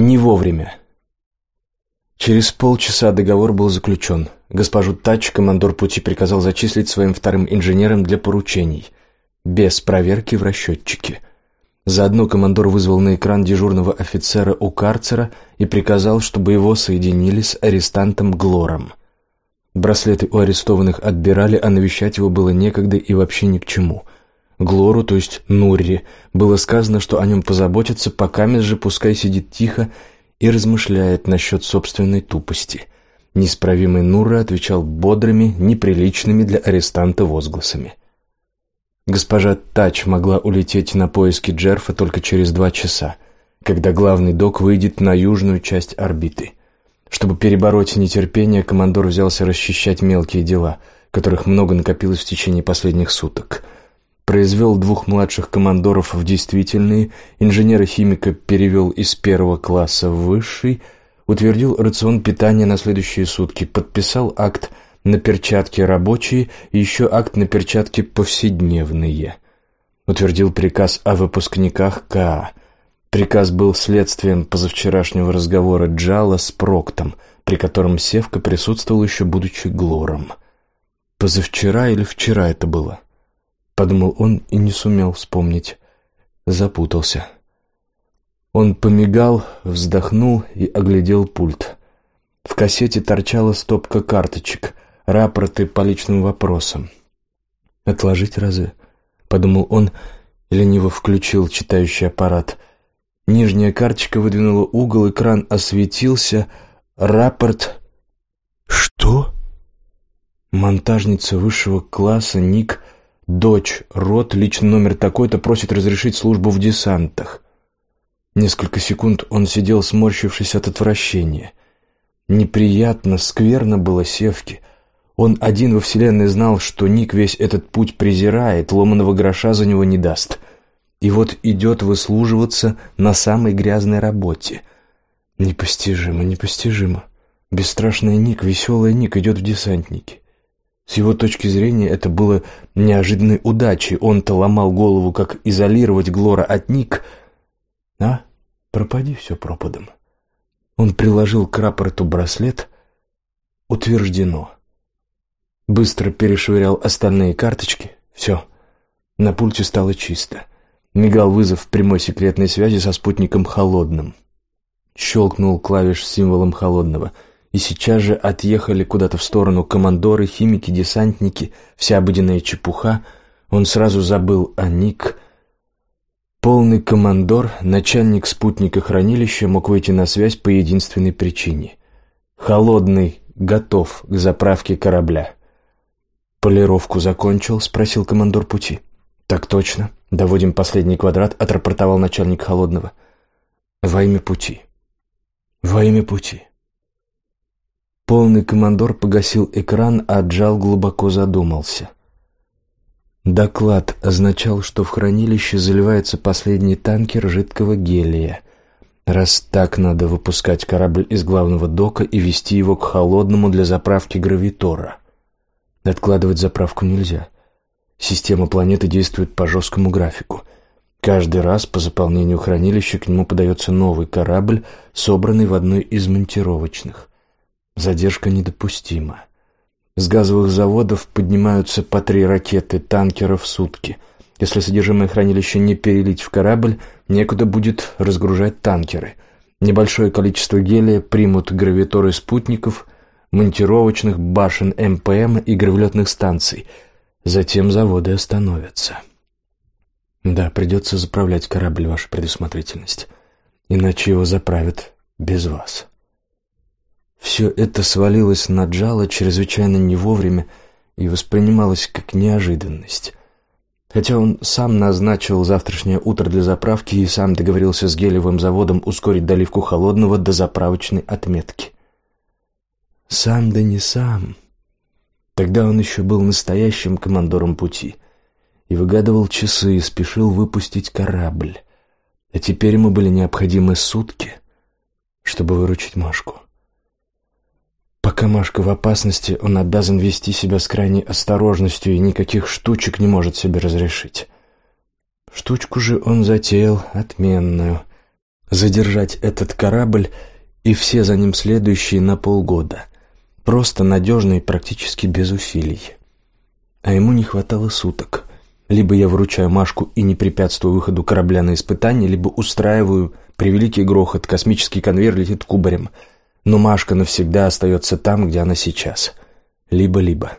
Не вовремя. Через полчаса договор был заключен. Госпожу Тач командор пути приказал зачислить своим вторым инженером для поручений. Без проверки в расчетчике. Заодно командор вызвал на экран дежурного офицера у карцера и приказал, чтобы его соединили с арестантом Глором. Браслеты у арестованных отбирали, а навещать его было некогда и вообще ни к чему. Глору, то есть Нурри, было сказано, что о нем позаботятся, пока же пускай сидит тихо и размышляет насчет собственной тупости. Неисправимый Нурра отвечал бодрыми, неприличными для арестанта возгласами. Госпожа Тач могла улететь на поиски Джерфа только через два часа, когда главный док выйдет на южную часть орбиты. Чтобы перебороть нетерпение, командор взялся расчищать мелкие дела, которых много накопилось в течение последних суток. Произвел двух младших командоров в действительные, инженера-химика перевел из первого класса в высший, утвердил рацион питания на следующие сутки, подписал акт на перчатки рабочие и еще акт на перчатки повседневные. Утвердил приказ о выпускниках КА, Приказ был следствием позавчерашнего разговора Джала с Проктом, при котором Севка присутствовал еще будучи Глором. Позавчера или вчера это было? Подумал он и не сумел вспомнить. Запутался. Он помигал, вздохнул и оглядел пульт. В кассете торчала стопка карточек, рапорты по личным вопросам. «Отложить разы?» — подумал он, лениво включил читающий аппарат — Нижняя карточка выдвинула угол, экран осветился. Рапорт... Что? Монтажница высшего класса, ник, дочь, род, личный номер такой-то, просит разрешить службу в десантах. Несколько секунд он сидел, сморщившись от отвращения. Неприятно, скверно было Севке. Он один во вселенной знал, что Ник весь этот путь презирает, ломаного гроша за него не даст. И вот идет выслуживаться на самой грязной работе. Непостижимо, непостижимо. Бесстрашный Ник, веселый Ник идет в десантники. С его точки зрения это было неожиданной удачей. Он-то ломал голову, как изолировать Глора от Ник. А, пропади все пропадом. Он приложил к рапорту браслет. Утверждено. Быстро перешвырял остальные карточки. Все. На пульте стало чисто. Мигал вызов прямой секретной связи со спутником холодным. Щелкнул клавиш с символом холодного, и сейчас же отъехали куда-то в сторону командоры, химики, десантники, вся обыденная чепуха. Он сразу забыл о Ник. Полный командор, начальник спутника хранилища, мог выйти на связь по единственной причине. Холодный готов к заправке корабля. «Полировку закончил?» — спросил командор пути. «Так точно. Доводим последний квадрат», — отрапортовал начальник Холодного. «Во имя пути». «Во имя пути». Полный командор погасил экран, а Джал глубоко задумался. Доклад означал, что в хранилище заливается последний танкер жидкого гелия. Раз так, надо выпускать корабль из главного дока и вести его к холодному для заправки гравитора. Откладывать заправку нельзя — Система планеты действует по жесткому графику. Каждый раз по заполнению хранилища к нему подается новый корабль, собранный в одной из монтировочных. Задержка недопустима. С газовых заводов поднимаются по три ракеты танкера в сутки. Если содержимое хранилища не перелить в корабль, некуда будет разгружать танкеры. Небольшое количество гелия примут гравиторы спутников, монтировочных башен МПМ и гравелетных станций – Затем заводы остановятся. Да, придется заправлять корабль, ваша предусмотрительность. Иначе его заправят без вас. Все это свалилось на Джала чрезвычайно не вовремя и воспринималось как неожиданность. Хотя он сам назначил завтрашнее утро для заправки и сам договорился с гелевым заводом ускорить доливку холодного до заправочной отметки. Сам да не сам. Тогда он еще был настоящим командором пути и выгадывал часы и спешил выпустить корабль. А теперь ему были необходимы сутки, чтобы выручить Машку. Пока Машка в опасности, он обязан вести себя с крайней осторожностью и никаких штучек не может себе разрешить. Штучку же он затеял отменную. Задержать этот корабль и все за ним следующие на полгода. Просто надежно и практически без усилий. А ему не хватало суток. Либо я выручаю Машку и не препятствую выходу корабля на испытание, либо устраиваю превеликий грохот, космический конвейер летит кубарем. Но Машка навсегда остается там, где она сейчас. Либо-либо.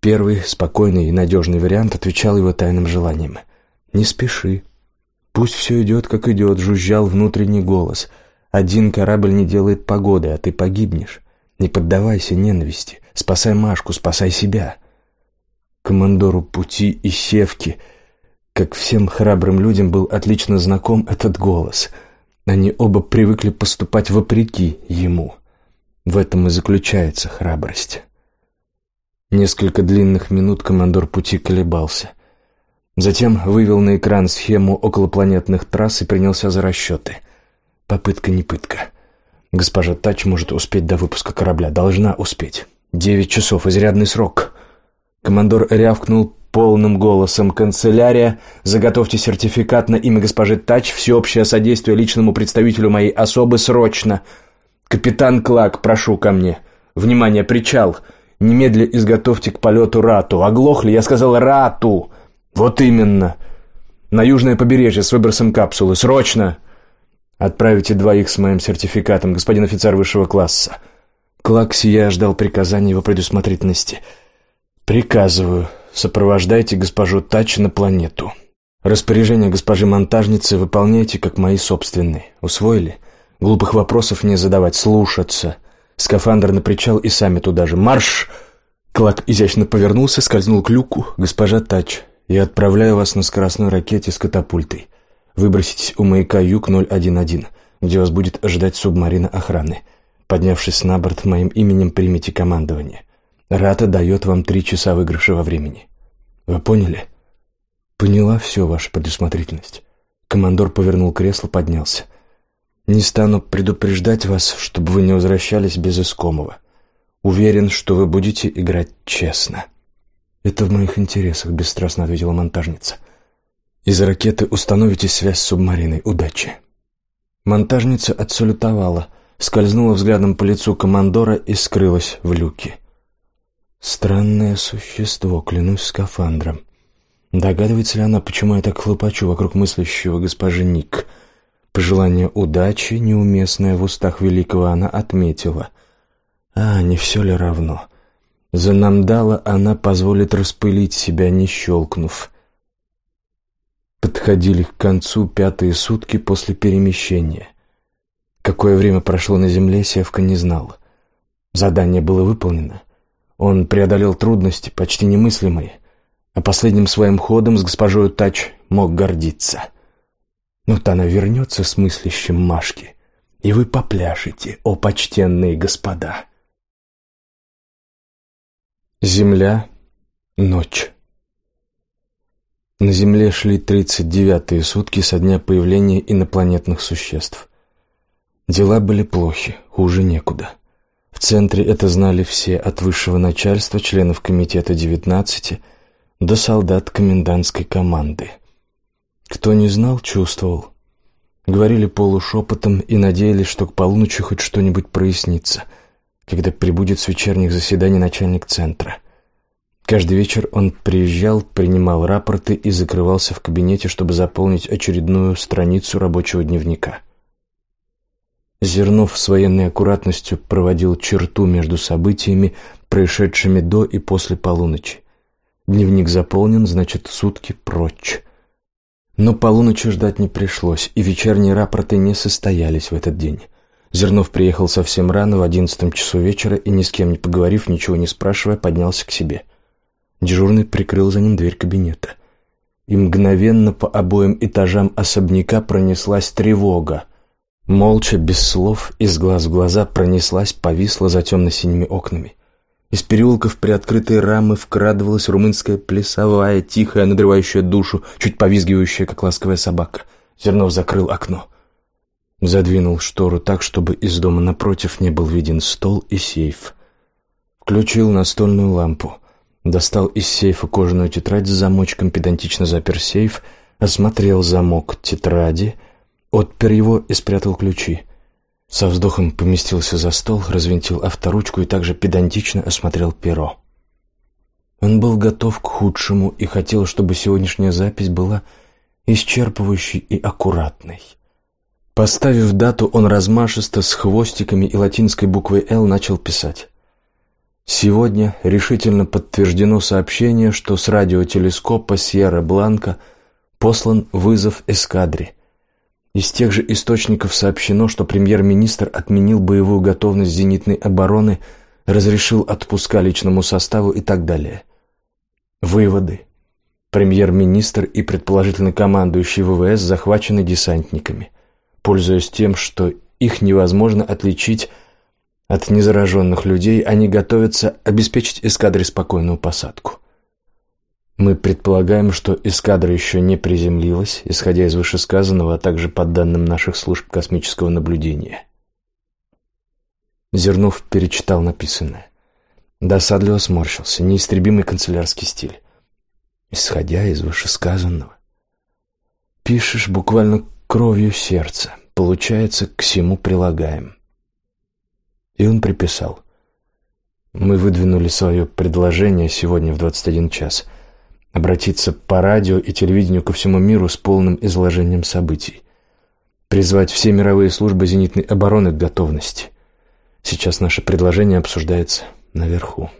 Первый, спокойный и надежный вариант отвечал его тайным желанием. «Не спеши. Пусть все идет, как идет», — жужжал внутренний голос. «Один корабль не делает погоды, а ты погибнешь. Не поддавайся ненависти. Спасай Машку, спасай себя» командору пути и севки. Как всем храбрым людям был отлично знаком этот голос. Они оба привыкли поступать вопреки ему. В этом и заключается храбрость. Несколько длинных минут командор пути колебался. Затем вывел на экран схему околопланетных трасс и принялся за расчеты. Попытка не пытка. Госпожа Тач может успеть до выпуска корабля. Должна успеть. Девять часов, изрядный срок. Командор рявкнул полным голосом. «Канцелярия, заготовьте сертификат на имя госпожи Тач, всеобщее содействие личному представителю моей особы срочно. Капитан Клак, прошу ко мне. Внимание, причал. Немедля изготовьте к полету рату. Оглохли? Я сказал рату. Вот именно. На южное побережье с выбросом капсулы. Срочно!» «Отправите двоих с моим сертификатом, господин офицер высшего класса». Клак, сияя, ждал приказания его предусмотрительности – «Приказываю, сопровождайте госпожу Тач на планету. Распоряжения госпожи монтажницы выполняйте, как мои собственные. Усвоили? Глупых вопросов не задавать, слушаться. Скафандр на причал и сами туда же. Марш!» Клак изящно повернулся, скользнул к люку. «Госпожа Тач, я отправляю вас на скоростной ракете с катапультой. Выброситесь у маяка Юг-011, где вас будет ожидать субмарина охраны. Поднявшись на борт, моим именем примите командование. Рата дает вам три часа выигрыша во времени. Вы поняли? Поняла все, ваша предусмотрительность. Командор повернул кресло, поднялся. Не стану предупреждать вас, чтобы вы не возвращались без искомого. Уверен, что вы будете играть честно. Это в моих интересах, бесстрастно ответила монтажница. Из ракеты установите связь с субмариной. Удачи. Монтажница отсалютовала, скользнула взглядом по лицу командора и скрылась в люке. Странное существо, клянусь скафандром. Догадывается ли она, почему я так хлопочу вокруг мыслящего госпожи Ник? Пожелание удачи, неуместное в устах великого, она отметила. А, не все ли равно? За Намдала она позволит распылить себя, не щелкнув. Подходили к концу пятые сутки после перемещения. Какое время прошло на земле, Севка не знал. Задание было выполнено. Он преодолел трудности, почти немыслимые, а последним своим ходом с госпожой Тач мог гордиться. Но-то ну, она вернется с мыслящим Машки, и вы попляшете, о почтенные господа. Земля, ночь. На Земле шли тридцать девятые сутки со дня появления инопланетных существ. Дела были плохи, хуже некуда. В центре это знали все, от высшего начальства, членов комитета 19 до солдат комендантской команды. Кто не знал, чувствовал. Говорили полушепотом и надеялись, что к полуночи хоть что-нибудь прояснится, когда прибудет с вечерних заседаний начальник центра. Каждый вечер он приезжал, принимал рапорты и закрывался в кабинете, чтобы заполнить очередную страницу рабочего дневника. Зернов с военной аккуратностью проводил черту между событиями, происшедшими до и после полуночи. Дневник заполнен, значит, сутки прочь. Но полуночи ждать не пришлось, и вечерние рапорты не состоялись в этот день. Зернов приехал совсем рано, в одиннадцатом часу вечера, и ни с кем не поговорив, ничего не спрашивая, поднялся к себе. Дежурный прикрыл за ним дверь кабинета. И мгновенно по обоим этажам особняка пронеслась тревога. Молча, без слов, из глаз в глаза пронеслась, повисла за темно-синими окнами. Из переулков приоткрытой рамы вкрадывалась румынская плясовая, тихая, надрывающая душу, чуть повизгивающая, как ласковая собака. Зернов закрыл окно. Задвинул штору так, чтобы из дома напротив не был виден стол и сейф. Включил настольную лампу. Достал из сейфа кожаную тетрадь с замочком, педантично запер сейф, осмотрел замок тетради — отпер его и спрятал ключи. Со вздохом поместился за стол, развинтил авторучку и также педантично осмотрел перо. Он был готов к худшему и хотел, чтобы сегодняшняя запись была исчерпывающей и аккуратной. Поставив дату, он размашисто с хвостиками и латинской буквой «Л» начал писать. Сегодня решительно подтверждено сообщение, что с радиотелескопа Сьерра-Бланка послан вызов эскадре. Из тех же источников сообщено, что премьер-министр отменил боевую готовность зенитной обороны, разрешил отпуска личному составу и так далее. Выводы. Премьер-министр и предположительно командующий ВВС захвачены десантниками. Пользуясь тем, что их невозможно отличить от незараженных людей, они готовятся обеспечить эскадре спокойную посадку. Мы предполагаем, что эскадра еще не приземлилась, исходя из вышесказанного, а также по данным наших служб космического наблюдения. Зернов перечитал написанное. Досадливо сморщился, неистребимый канцелярский стиль. Исходя из вышесказанного. Пишешь буквально кровью сердца. Получается, к всему прилагаем. И он приписал. Мы выдвинули свое предложение сегодня в 21 час. Обратиться по радио и телевидению ко всему миру с полным изложением событий. Призвать все мировые службы зенитной обороны к готовности. Сейчас наше предложение обсуждается наверху.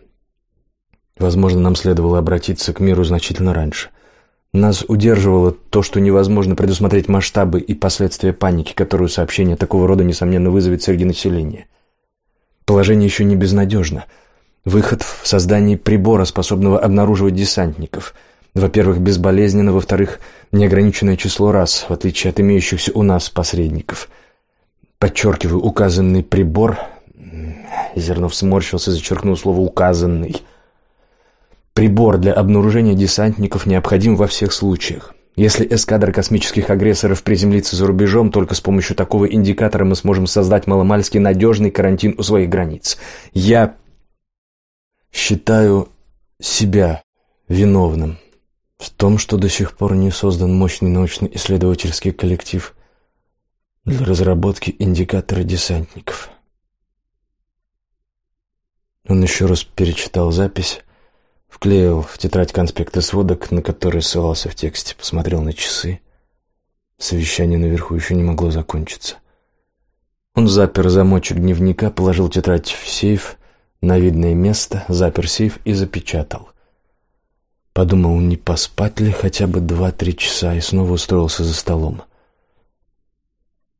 Возможно, нам следовало обратиться к миру значительно раньше. Нас удерживало то, что невозможно предусмотреть масштабы и последствия паники, которую сообщение такого рода, несомненно, вызовет среди населения – Положение еще не безнадежно. Выход в создании прибора, способного обнаруживать десантников. Во-первых, безболезненно, во-вторых, неограниченное число раз, в отличие от имеющихся у нас посредников. Подчеркиваю, указанный прибор... Зернов сморщился, зачеркнул слово «указанный». Прибор для обнаружения десантников необходим во всех случаях. Если эскадра космических агрессоров приземлится за рубежом, только с помощью такого индикатора мы сможем создать маломальски надежный карантин у своих границ. Я считаю себя виновным в том, что до сих пор не создан мощный научно-исследовательский коллектив для разработки индикатора десантников. Он еще раз перечитал запись, Вклеил в тетрадь конспекты сводок, на которые ссылался в тексте, посмотрел на часы. Совещание наверху еще не могло закончиться. Он запер замочек дневника, положил тетрадь в сейф на видное место, запер сейф и запечатал. Подумал, не поспать ли хотя бы два-три часа, и снова устроился за столом.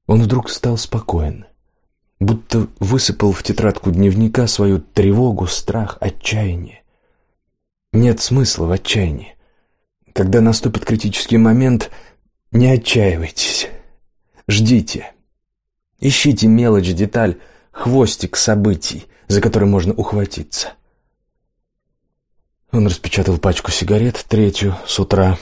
Он вдруг стал спокоен, будто высыпал в тетрадку дневника свою тревогу, страх, отчаяние. Нет смысла в отчаянии. Когда наступит критический момент, не отчаивайтесь. Ждите. Ищите мелочь, деталь, хвостик событий, за который можно ухватиться. Он распечатал пачку сигарет, третью, с утра.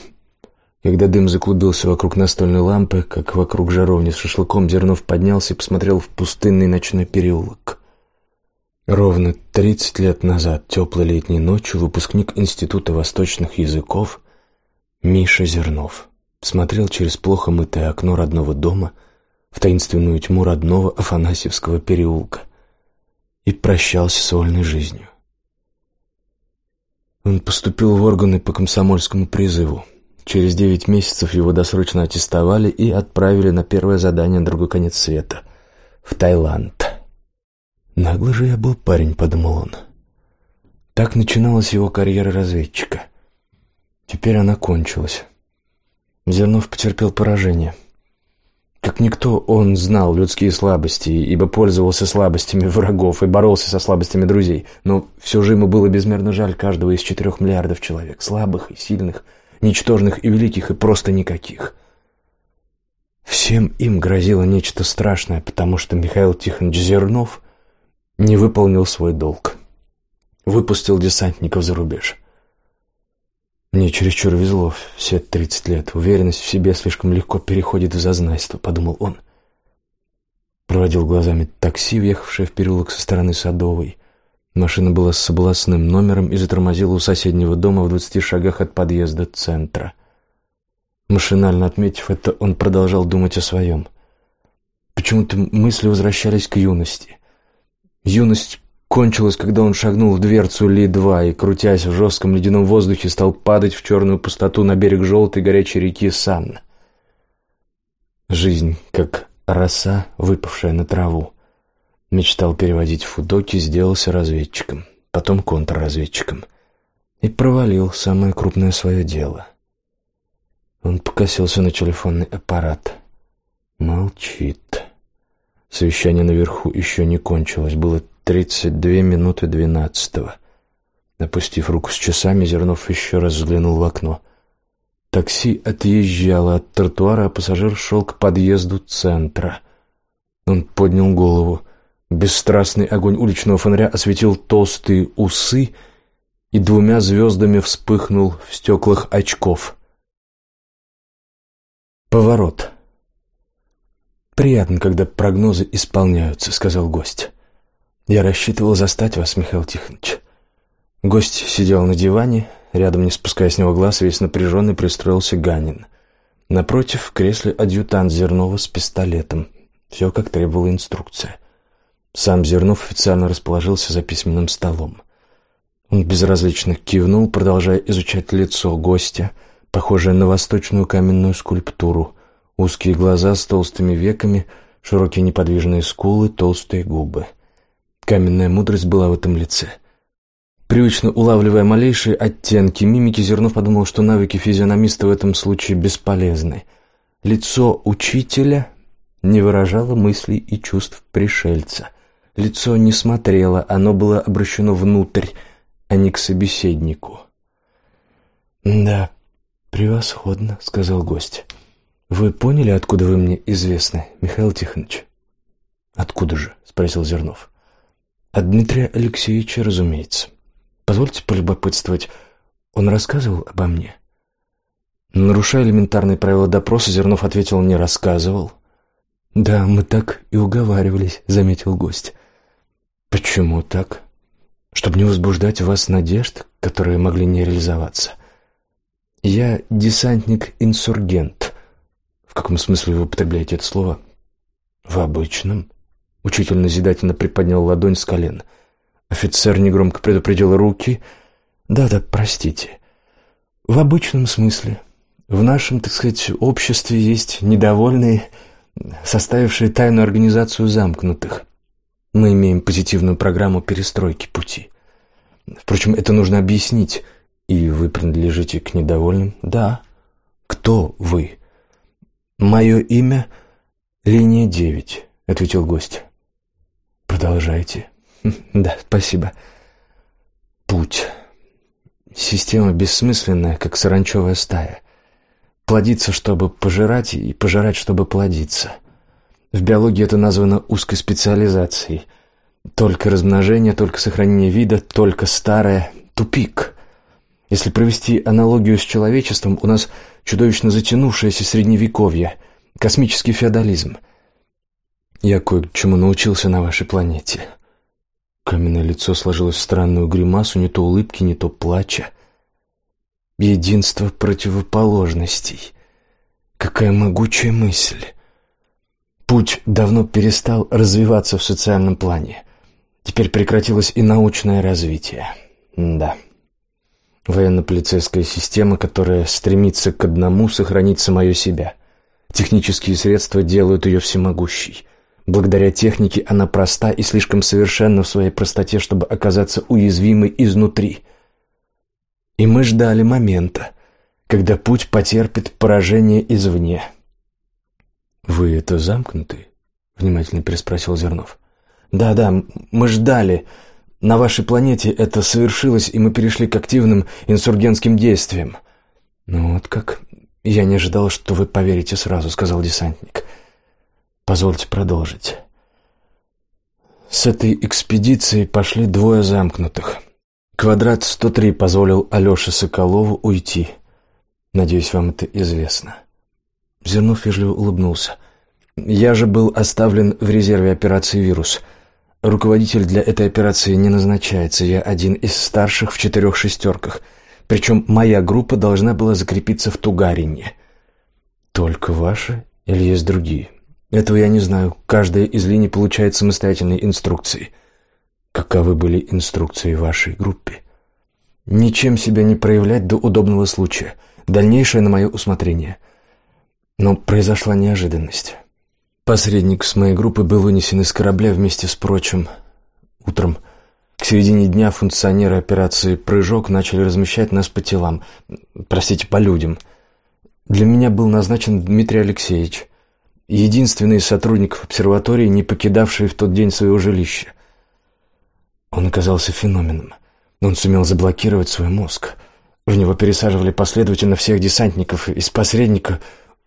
Когда дым заклубился вокруг настольной лампы, как вокруг жаровни с шашлыком, Зернов поднялся и посмотрел в пустынный ночной переулок. Ровно 30 лет назад, теплой летней ночью, выпускник Института восточных языков Миша Зернов смотрел через плохо мытое окно родного дома в таинственную тьму родного Афанасьевского переулка и прощался с вольной жизнью. Он поступил в органы по комсомольскому призыву. Через девять месяцев его досрочно аттестовали и отправили на первое задание на другой конец света — в Таиланд. «Наглый же я был парень», — подумал он. Так начиналась его карьера разведчика. Теперь она кончилась. Зернов потерпел поражение. Как никто, он знал людские слабости, ибо пользовался слабостями врагов и боролся со слабостями друзей. Но все же ему было безмерно жаль каждого из четырех миллиардов человек. Слабых и сильных, ничтожных и великих, и просто никаких. Всем им грозило нечто страшное, потому что Михаил Тихонович Зернов не выполнил свой долг. Выпустил десантников за рубеж. Мне чересчур везло все тридцать лет. Уверенность в себе слишком легко переходит в зазнайство, подумал он. Проводил глазами такси, въехавшее в переулок со стороны Садовой. Машина была с областным номером и затормозила у соседнего дома в двадцати шагах от подъезда центра. Машинально отметив это, он продолжал думать о своем – почему-то мысли возвращались к юности. Юность кончилась, когда он шагнул в дверцу Ли-2 и, крутясь в жестком ледяном воздухе, стал падать в черную пустоту на берег желтой горячей реки Сан. Жизнь, как роса, выпавшая на траву. Мечтал переводить фудоки, сделался разведчиком, потом контрразведчиком. И провалил самое крупное свое дело. Он покосился на телефонный аппарат. Молчит. Совещание наверху еще не кончилось. Было тридцать две минуты двенадцатого. Опустив руку с часами, Зернов еще раз взглянул в окно. Такси отъезжало от тротуара, а пассажир шел к подъезду центра. Он поднял голову. Бесстрастный огонь уличного фонаря осветил толстые усы и двумя звездами вспыхнул в стеклах очков. Поворот. «Приятно, когда прогнозы исполняются», — сказал гость. «Я рассчитывал застать вас, Михаил Тихонович». Гость сидел на диване, рядом, не спуская с него глаз, весь напряженный пристроился Ганин. Напротив, в кресле адъютант Зернова с пистолетом. Все, как требовала инструкция. Сам Зернов официально расположился за письменным столом. Он безразлично кивнул, продолжая изучать лицо гостя — похожая на восточную каменную скульптуру. Узкие глаза с толстыми веками, широкие неподвижные скулы, толстые губы. Каменная мудрость была в этом лице. Привычно улавливая малейшие оттенки мимики, Зернов подумал, что навыки физиономиста в этом случае бесполезны. Лицо учителя не выражало мыслей и чувств пришельца. Лицо не смотрело, оно было обращено внутрь, а не к собеседнику. «Да, «Превосходно», — сказал гость. «Вы поняли, откуда вы мне известны, Михаил Тихонович?» «Откуда же?» — спросил Зернов. «От Дмитрия Алексеевича, разумеется. Позвольте полюбопытствовать, он рассказывал обо мне?» Нарушая элементарные правила допроса, Зернов ответил «не рассказывал». «Да, мы так и уговаривались», — заметил гость. «Почему так?» «Чтобы не возбуждать в вас надежд, которые могли не реализоваться». «Я десантник-инсургент». «В каком смысле вы употребляете это слово?» «В обычном». Учитель назидательно приподнял ладонь с колен. Офицер негромко предупредил руки. «Да-да, простите. В обычном смысле. В нашем, так сказать, обществе есть недовольные, составившие тайную организацию замкнутых. Мы имеем позитивную программу перестройки пути. Впрочем, это нужно объяснить». «И вы принадлежите к недовольным?» «Да». «Кто вы?» «Мое имя — Линия девять», — ответил гость. «Продолжайте». «Да, спасибо». «Путь. Система бессмысленная, как саранчевая стая. Плодиться, чтобы пожирать, и пожирать, чтобы плодиться. В биологии это названо узкой специализацией. Только размножение, только сохранение вида, только старое. Тупик». Если провести аналогию с человечеством, у нас чудовищно затянувшееся средневековье, космический феодализм. Я кое-чему научился на вашей планете. Каменное лицо сложилось в странную гримасу, не то улыбки, не то плача. Единство противоположностей. Какая могучая мысль. Путь давно перестал развиваться в социальном плане. Теперь прекратилось и научное развитие. Да. Военно-полицейская система, которая стремится к одному — сохранить самое себя. Технические средства делают ее всемогущей. Благодаря технике она проста и слишком совершенна в своей простоте, чтобы оказаться уязвимой изнутри. И мы ждали момента, когда путь потерпит поражение извне. «Вы это замкнутый?» — внимательно переспросил Зернов. «Да-да, мы ждали», на вашей планете это совершилось, и мы перешли к активным инсургентским действиям». «Ну вот как? Я не ожидал, что вы поверите сразу», — сказал десантник. «Позвольте продолжить». С этой экспедицией пошли двое замкнутых. Квадрат 103 позволил Алёше Соколову уйти. Надеюсь, вам это известно. Зернов вежливо улыбнулся. «Я же был оставлен в резерве операции «Вирус». Руководитель для этой операции не назначается. Я один из старших в четырех шестерках. Причем моя группа должна была закрепиться в Тугарине. Только ваша или есть другие? Этого я не знаю. Каждая из линий получает самостоятельные инструкции. Каковы были инструкции вашей группе? Ничем себя не проявлять до удобного случая. Дальнейшее на мое усмотрение. Но произошла неожиданность. Посредник с моей группы был вынесен из корабля вместе с прочим. Утром к середине дня функционеры операции «Прыжок» начали размещать нас по телам, простите, по людям. Для меня был назначен Дмитрий Алексеевич, единственный из сотрудников обсерватории, не покидавший в тот день своего жилища. Он оказался феноменом. Он сумел заблокировать свой мозг. В него пересаживали последовательно всех десантников, из посредника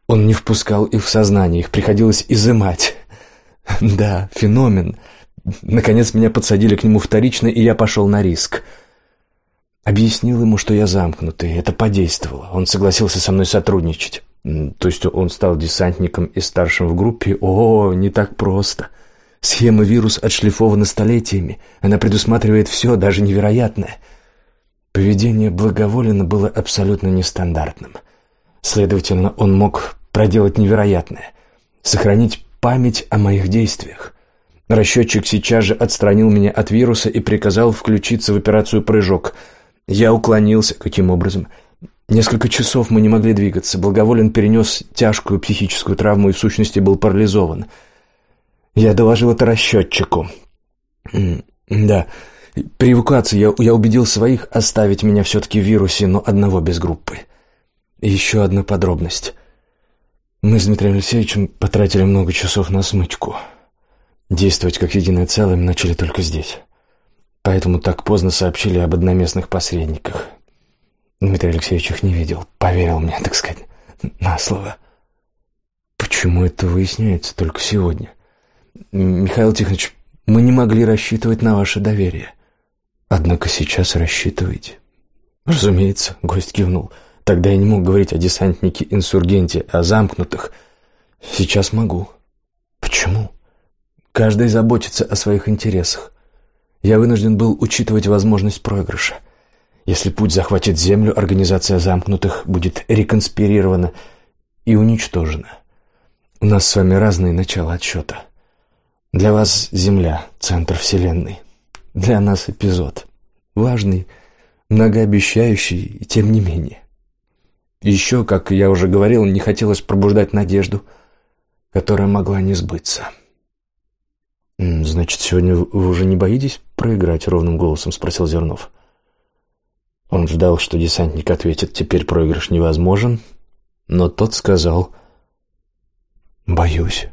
он не впускал их в сознание, их приходилось изымать. Да, феномен — Наконец меня подсадили к нему вторично, и я пошел на риск. Объяснил ему, что я замкнутый. Это подействовало. Он согласился со мной сотрудничать. То есть он стал десантником и старшим в группе? О, не так просто. Схема вирус отшлифована столетиями. Она предусматривает все, даже невероятное. Поведение Благоволина было абсолютно нестандартным. Следовательно, он мог проделать невероятное. Сохранить память о моих действиях. Расчетчик сейчас же отстранил меня от вируса и приказал включиться в операцию «Прыжок». Я уклонился. Каким образом? Несколько часов мы не могли двигаться. Благоволен перенес тяжкую психическую травму и в сущности был парализован. Я доложил это расчетчику. Да, при эвакуации я, я убедил своих оставить меня все-таки в вирусе, но одного без группы. И еще одна подробность. Мы с Дмитрием Алексеевичем потратили много часов на смычку. Действовать как единое целое мы начали только здесь. Поэтому так поздно сообщили об одноместных посредниках. Дмитрий Алексеевич их не видел, поверил мне, так сказать, на слово. Почему это выясняется только сегодня? Михаил Тихонович, мы не могли рассчитывать на ваше доверие. Однако сейчас рассчитываете. Разумеется, гость кивнул. Тогда я не мог говорить о десантнике-инсургенте, о замкнутых. Сейчас могу. Почему? Каждый заботится о своих интересах. Я вынужден был учитывать возможность проигрыша. Если путь захватит Землю, организация замкнутых будет реконспирирована и уничтожена. У нас с вами разные начала отсчета. Для вас Земля — центр Вселенной. Для нас эпизод. Важный, многообещающий и тем не менее. Еще, как я уже говорил, не хотелось пробуждать надежду, которая могла не сбыться. «Значит, сегодня вы уже не боитесь проиграть?» — ровным голосом спросил Зернов. Он ждал, что десантник ответит «теперь проигрыш невозможен», но тот сказал «боюсь».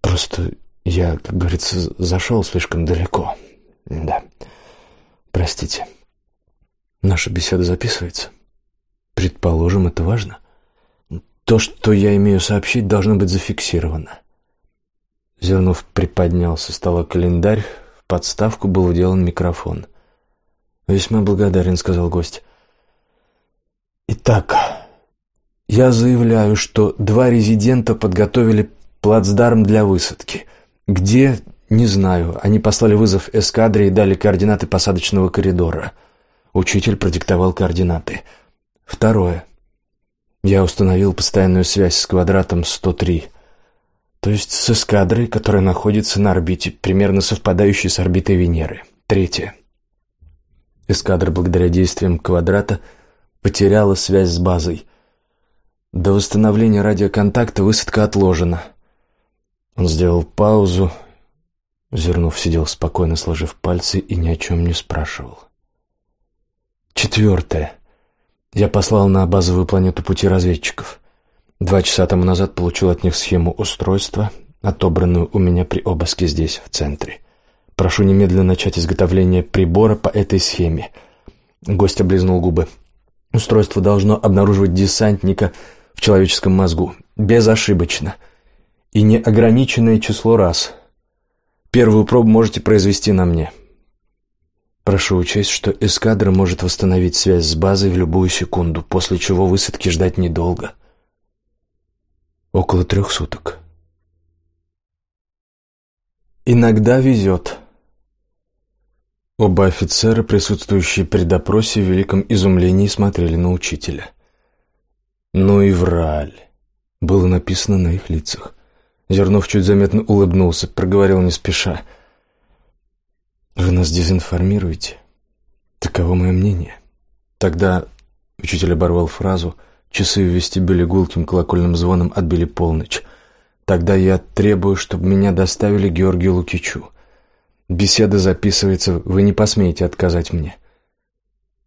Просто я, как говорится, зашел слишком далеко. Да, простите. Наша беседа записывается. Предположим, это важно. То, что я имею сообщить, должно быть зафиксировано. Зернов приподнял со стола календарь, в подставку был вделан микрофон. «Весьма благодарен», — сказал гость. «Итак, я заявляю, что два резидента подготовили плацдарм для высадки. Где? Не знаю. Они послали вызов эскадре и дали координаты посадочного коридора. Учитель продиктовал координаты. Второе. Я установил постоянную связь с квадратом 103 то есть с эскадрой, которая находится на орбите, примерно совпадающей с орбитой Венеры. Третье. Эскадра, благодаря действиям квадрата, потеряла связь с базой. До восстановления радиоконтакта высадка отложена. Он сделал паузу. Зернов сидел спокойно, сложив пальцы, и ни о чем не спрашивал. Четвертое. Я послал на базовую планету пути разведчиков. Два часа тому назад получил от них схему устройства, отобранную у меня при обыске здесь, в центре. Прошу немедленно начать изготовление прибора по этой схеме. Гость облизнул губы. Устройство должно обнаруживать десантника в человеческом мозгу. Безошибочно. И неограниченное число раз. Первую пробу можете произвести на мне. Прошу учесть, что эскадра может восстановить связь с базой в любую секунду, после чего высадки ждать недолго. Около трех суток. Иногда везет. Оба офицера, присутствующие при допросе, в великом изумлении смотрели на учителя. «Ну и враль», — было написано на их лицах. Зернов чуть заметно улыбнулся, проговорил не спеша. «Вы нас дезинформируете? Таково мое мнение». Тогда учитель оборвал фразу, часы в вестибюле гулким колокольным звоном отбили полночь. «Тогда я требую, чтобы меня доставили Георгию Лукичу. Беседа записывается, вы не посмеете отказать мне».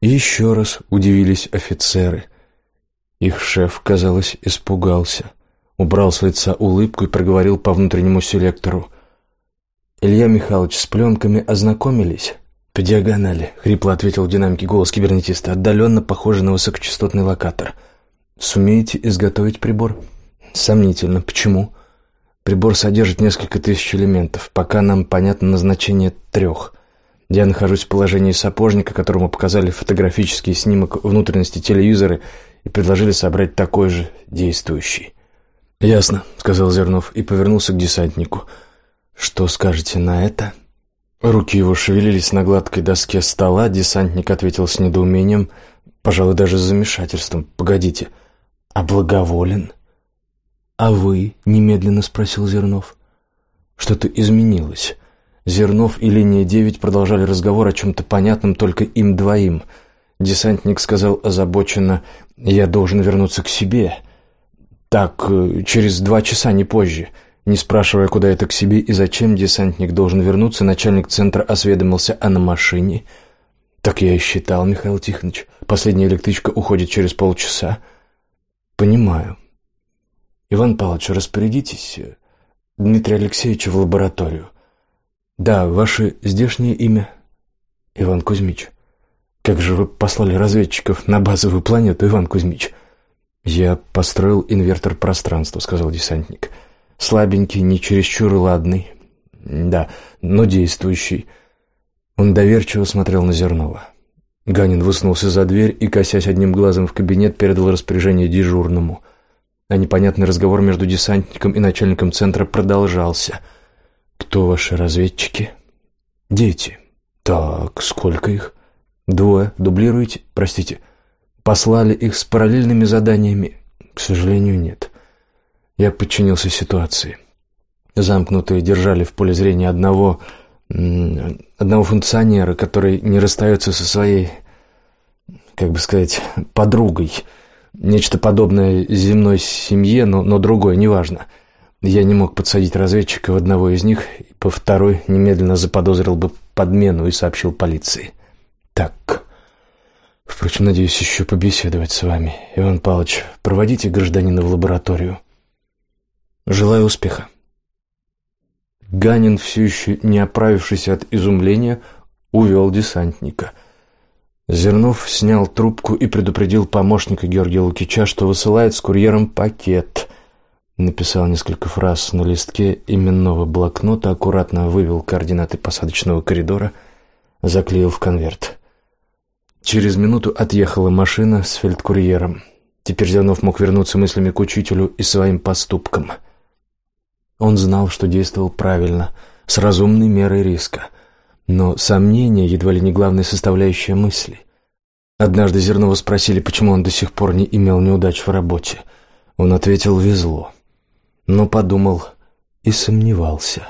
И еще раз удивились офицеры. Их шеф, казалось, испугался. Убрал с лица улыбку и проговорил по внутреннему селектору. «Илья Михайлович, с пленками ознакомились?» «По диагонали», — хрипло ответил динамики голос кибернетиста, отдаленно похожий на высокочастотный локатор. «Сумеете изготовить прибор?» «Сомнительно. Почему?» «Прибор содержит несколько тысяч элементов. Пока нам понятно назначение трех. Я нахожусь в положении сапожника, которому показали фотографический снимок внутренности телевизора и предложили собрать такой же действующий. «Ясно», — сказал Зернов и повернулся к десантнику. «Что скажете на это?» Руки его шевелились на гладкой доске стола, десантник ответил с недоумением, пожалуй, даже с замешательством. «Погодите, а благоволен?» «А вы?» — немедленно спросил Зернов. Что-то изменилось. Зернов и линия 9 продолжали разговор о чем-то понятном только им двоим. Десантник сказал озабоченно «Я должен вернуться к себе». «Так, э, через два часа, не позже». Не спрашивая, куда это к себе и зачем десантник должен вернуться, начальник центра осведомился, а на машине? «Так я и считал, Михаил Тихонович. Последняя электричка уходит через полчаса». «Понимаю. Иван Павлович, распорядитесь э, Дмитрия Алексеевича в лабораторию. Да, ваше здешнее имя? Иван Кузьмич. Как же вы послали разведчиков на базовую планету, Иван Кузьмич? Я построил инвертор пространства, сказал десантник. Слабенький, не чересчур ладный. Да, но действующий. Он доверчиво смотрел на Зернова. Ганин высунулся за дверь и, косясь одним глазом в кабинет, передал распоряжение дежурному. А непонятный разговор между десантником и начальником центра продолжался — «Кто ваши разведчики?» «Дети». «Так, сколько их?» «Двое. Дублируете?» «Простите, послали их с параллельными заданиями?» «К сожалению, нет». Я подчинился ситуации. Замкнутые держали в поле зрения одного... одного функционера, который не расстается со своей, как бы сказать, подругой. Нечто подобное земной семье, но, но другое, неважно. Я не мог подсадить разведчика в одного из них, и по второй немедленно заподозрил бы подмену и сообщил полиции. Так. Впрочем, надеюсь еще побеседовать с вами. Иван Павлович, проводите гражданина в лабораторию. Желаю успеха. Ганин, все еще не оправившись от изумления, увел десантника. Зернов снял трубку и предупредил помощника Георгия Лукича, что высылает с курьером пакет — Написал несколько фраз на листке именного блокнота, аккуратно вывел координаты посадочного коридора, заклеил в конверт. Через минуту отъехала машина с фельдкурьером. Теперь Зернов мог вернуться мыслями к учителю и своим поступкам. Он знал, что действовал правильно, с разумной мерой риска. Но сомнение едва ли не главная составляющая мысли. Однажды Зернова спросили, почему он до сих пор не имел неудач в работе. Он ответил «везло» но подумал и сомневался.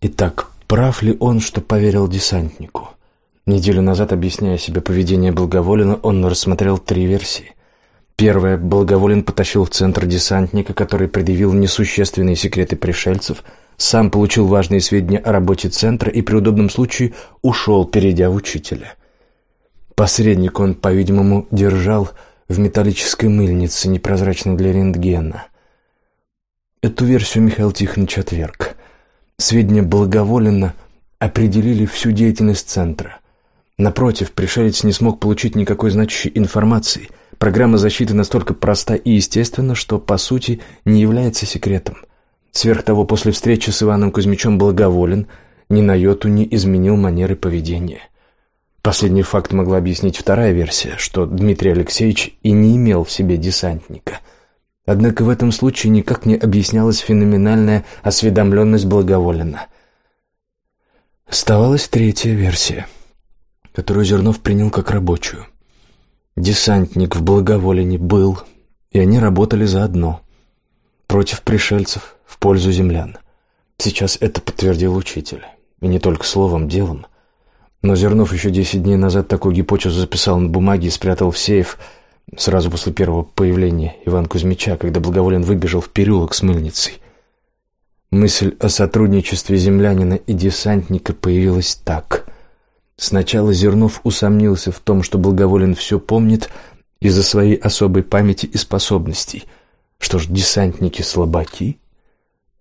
Итак, прав ли он, что поверил десантнику? Неделю назад, объясняя себе поведение Благоволина, он рассмотрел три версии. Первая, Благоволин потащил в центр десантника, который предъявил несущественные секреты пришельцев, сам получил важные сведения о работе центра и при удобном случае ушел, перейдя в учителя. Посредник он, по-видимому, держал в металлической мыльнице, непрозрачной для рентгена. Эту версию Михаил Тихонович отверг. Сведения благоволенно определили всю деятельность центра. Напротив, пришелец не смог получить никакой значащей информации. Программа защиты настолько проста и естественна, что, по сути, не является секретом. Сверх того, после встречи с Иваном Кузьмичем благоволен, ни на йоту не изменил манеры поведения. Последний факт могла объяснить вторая версия, что Дмитрий Алексеевич и не имел в себе десантника – Однако в этом случае никак не объяснялась феноменальная осведомленность Благоволина. Оставалась третья версия, которую Зернов принял как рабочую. Десантник в Благоволене был, и они работали заодно. Против пришельцев, в пользу землян. Сейчас это подтвердил учитель. И не только словом, делом. Но Зернов еще десять дней назад такую гипотезу записал на бумаге и спрятал в сейф сразу после первого появления Ивана Кузьмича, когда Благоволен выбежал в переулок с мыльницей. Мысль о сотрудничестве землянина и десантника появилась так. Сначала Зернов усомнился в том, что Благоволен все помнит из-за своей особой памяти и способностей. Что ж, десантники слабаки?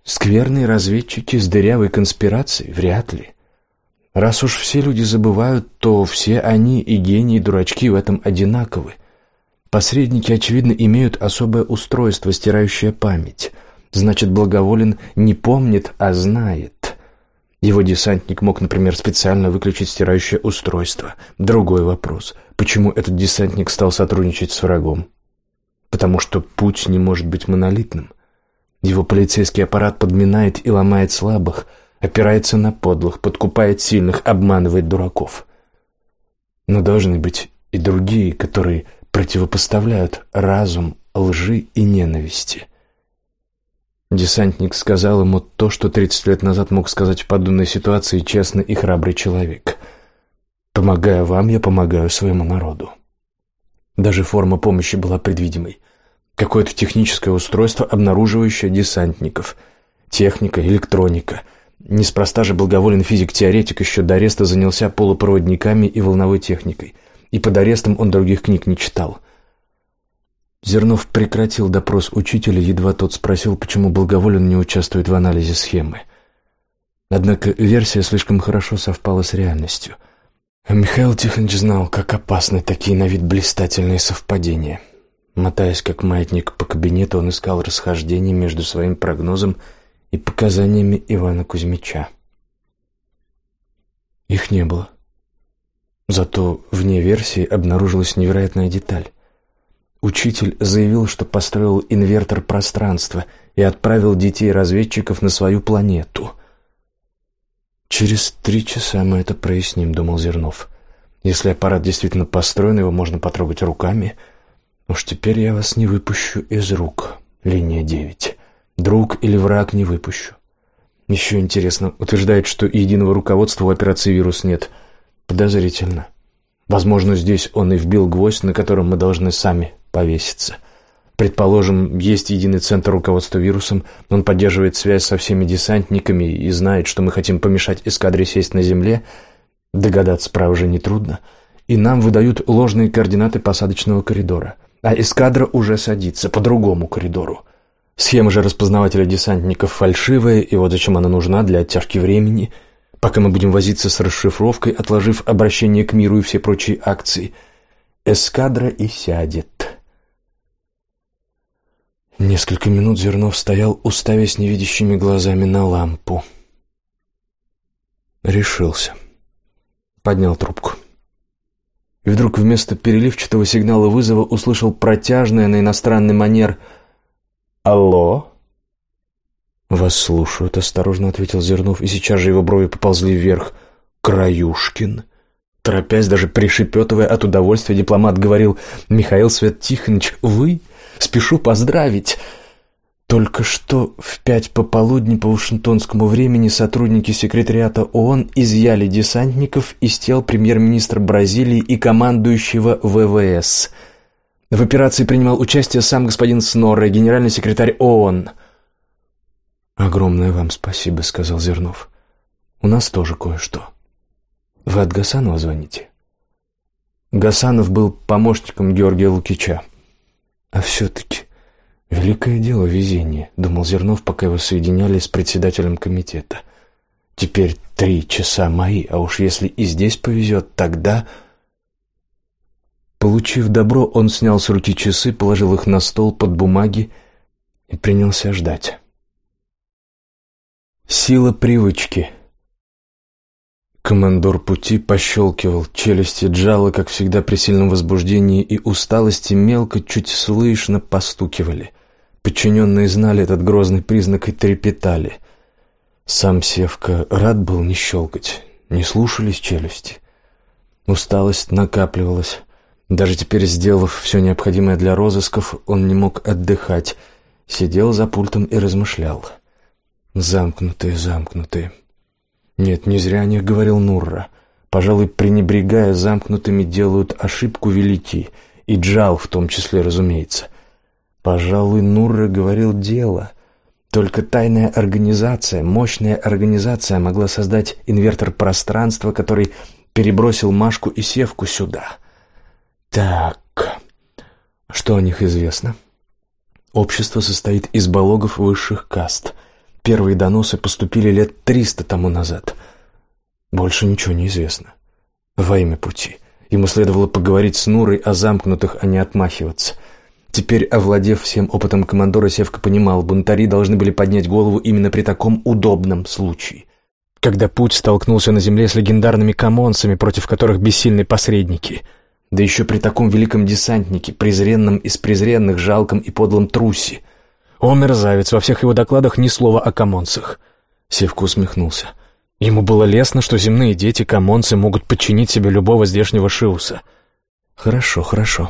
Скверные разведчики с дырявой конспирацией? Вряд ли. Раз уж все люди забывают, то все они и гении, и дурачки в этом одинаковы. Посредники, очевидно, имеют особое устройство, стирающее память. Значит, Благоволен не помнит, а знает. Его десантник мог, например, специально выключить стирающее устройство. Другой вопрос. Почему этот десантник стал сотрудничать с врагом? Потому что путь не может быть монолитным. Его полицейский аппарат подминает и ломает слабых, опирается на подлых, подкупает сильных, обманывает дураков. Но должны быть и другие, которые противопоставляют разум лжи и ненависти. Десантник сказал ему то, что 30 лет назад мог сказать в подобной ситуации честный и храбрый человек. «Помогая вам, я помогаю своему народу». Даже форма помощи была предвидимой. Какое-то техническое устройство, обнаруживающее десантников. Техника, электроника. Неспроста же благоволен физик-теоретик еще до ареста занялся полупроводниками и волновой техникой. И под арестом он других книг не читал – Зернов прекратил допрос учителя, едва тот спросил, почему Благоволен не участвует в анализе схемы. Однако версия слишком хорошо совпала с реальностью. Михаил Тихонович знал, как опасны такие на вид блистательные совпадения. Мотаясь как маятник по кабинету, он искал расхождение между своим прогнозом и показаниями Ивана Кузьмича. Их не было. Зато вне версии обнаружилась невероятная деталь. Учитель заявил, что построил инвертор пространства и отправил детей-разведчиков на свою планету. «Через три часа мы это проясним», — думал Зернов. «Если аппарат действительно построен, его можно потрогать руками. Уж теперь я вас не выпущу из рук, линия девять. Друг или враг не выпущу. Еще интересно, утверждает, что единого руководства у операции «Вирус» нет. Подозрительно. Возможно, здесь он и вбил гвоздь, на котором мы должны сами повеситься. Предположим, есть единый центр руководства вирусом, он поддерживает связь со всеми десантниками и знает, что мы хотим помешать эскадре сесть на земле. Догадаться, право же, нетрудно. И нам выдают ложные координаты посадочного коридора. А эскадра уже садится по другому коридору. Схема же распознавателя десантников фальшивая, и вот зачем она нужна для оттяжки времени. Пока мы будем возиться с расшифровкой, отложив обращение к миру и все прочие акции, эскадра и сядет. Несколько минут Зернов стоял, уставясь невидящими глазами на лампу. Решился. Поднял трубку. И вдруг вместо переливчатого сигнала вызова услышал протяжное на иностранный манер «Алло?» «Вас слушают», — осторожно ответил Зернов, и сейчас же его брови поползли вверх. «Краюшкин?» Торопясь, даже пришепетывая от удовольствия, дипломат говорил «Михаил Свет Тихонович, вы?» Спешу поздравить. Только что в пять пополудни по вашингтонскому времени сотрудники секретариата ООН изъяли десантников из тел премьер-министра Бразилии и командующего ВВС. В операции принимал участие сам господин Снорре, генеральный секретарь ООН. «Огромное вам спасибо», — сказал Зернов. «У нас тоже кое-что. Вы от Гасанова звоните?» Гасанов был помощником Георгия Лукича. А все-таки великое дело везение, думал Зернов, пока его соединяли с председателем комитета. Теперь три часа мои, а уж если и здесь повезет, тогда... Получив добро, он снял с руки часы, положил их на стол под бумаги и принялся ждать. Сила привычки — Командор пути пощелкивал, челюсти джала, как всегда при сильном возбуждении и усталости, мелко, чуть слышно постукивали. Подчиненные знали этот грозный признак и трепетали. Сам Севка рад был не щелкать, не слушались челюсти. Усталость накапливалась. Даже теперь, сделав все необходимое для розысков, он не мог отдыхать. Сидел за пультом и размышлял. Замкнутые, замкнутые. Нет, не зря о них говорил Нурра. Пожалуй, пренебрегая замкнутыми, делают ошибку велики, и Джал в том числе, разумеется. Пожалуй, Нурра говорил дело. Только тайная организация, мощная организация могла создать инвертор пространства, который перебросил Машку и Севку сюда. Так, что о них известно? Общество состоит из балогов высших каст. Первые доносы поступили лет триста тому назад. Больше ничего не известно. Во имя пути. Ему следовало поговорить с Нурой о замкнутых, а не отмахиваться. Теперь, овладев всем опытом командора, Севка понимал, бунтари должны были поднять голову именно при таком удобном случае. Когда путь столкнулся на земле с легендарными комонцами, против которых бессильны посредники — да еще при таком великом десантнике, презренном из презренных, жалком и подлом трусе. О, мерзавец, во всех его докладах ни слова о комонцах. Севка усмехнулся. Ему было лестно, что земные дети, комонцы, могут подчинить себе любого здешнего шиуса. Хорошо, хорошо.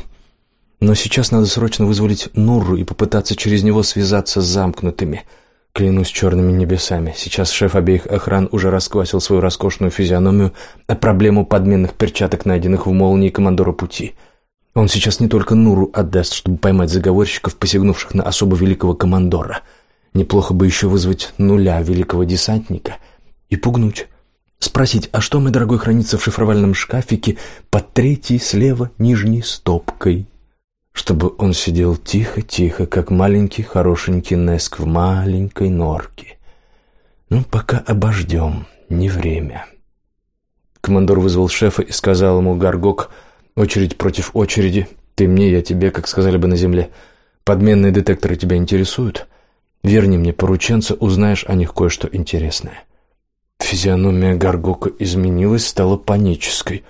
Но сейчас надо срочно вызволить Нурру и попытаться через него связаться с замкнутыми — Клянусь черными небесами, сейчас шеф обеих охран уже расквасил свою роскошную физиономию о проблему подменных перчаток, найденных в молнии командора пути. Он сейчас не только Нуру отдаст, чтобы поймать заговорщиков, посягнувших на особо великого командора. Неплохо бы еще вызвать нуля великого десантника и пугнуть. Спросить, а что, мой дорогой, хранится в шифровальном шкафике под третьей слева нижней стопкой? Чтобы он сидел тихо-тихо, как маленький хорошенький Неск в маленькой норке. Ну, пока обождем, не время. Командор вызвал шефа и сказал ему, Гаргок, очередь против очереди, ты мне, я тебе, как сказали бы на земле. Подменные детекторы тебя интересуют? Верни мне порученца, узнаешь о них кое-что интересное. Физиономия Гаргока изменилась, стала панической.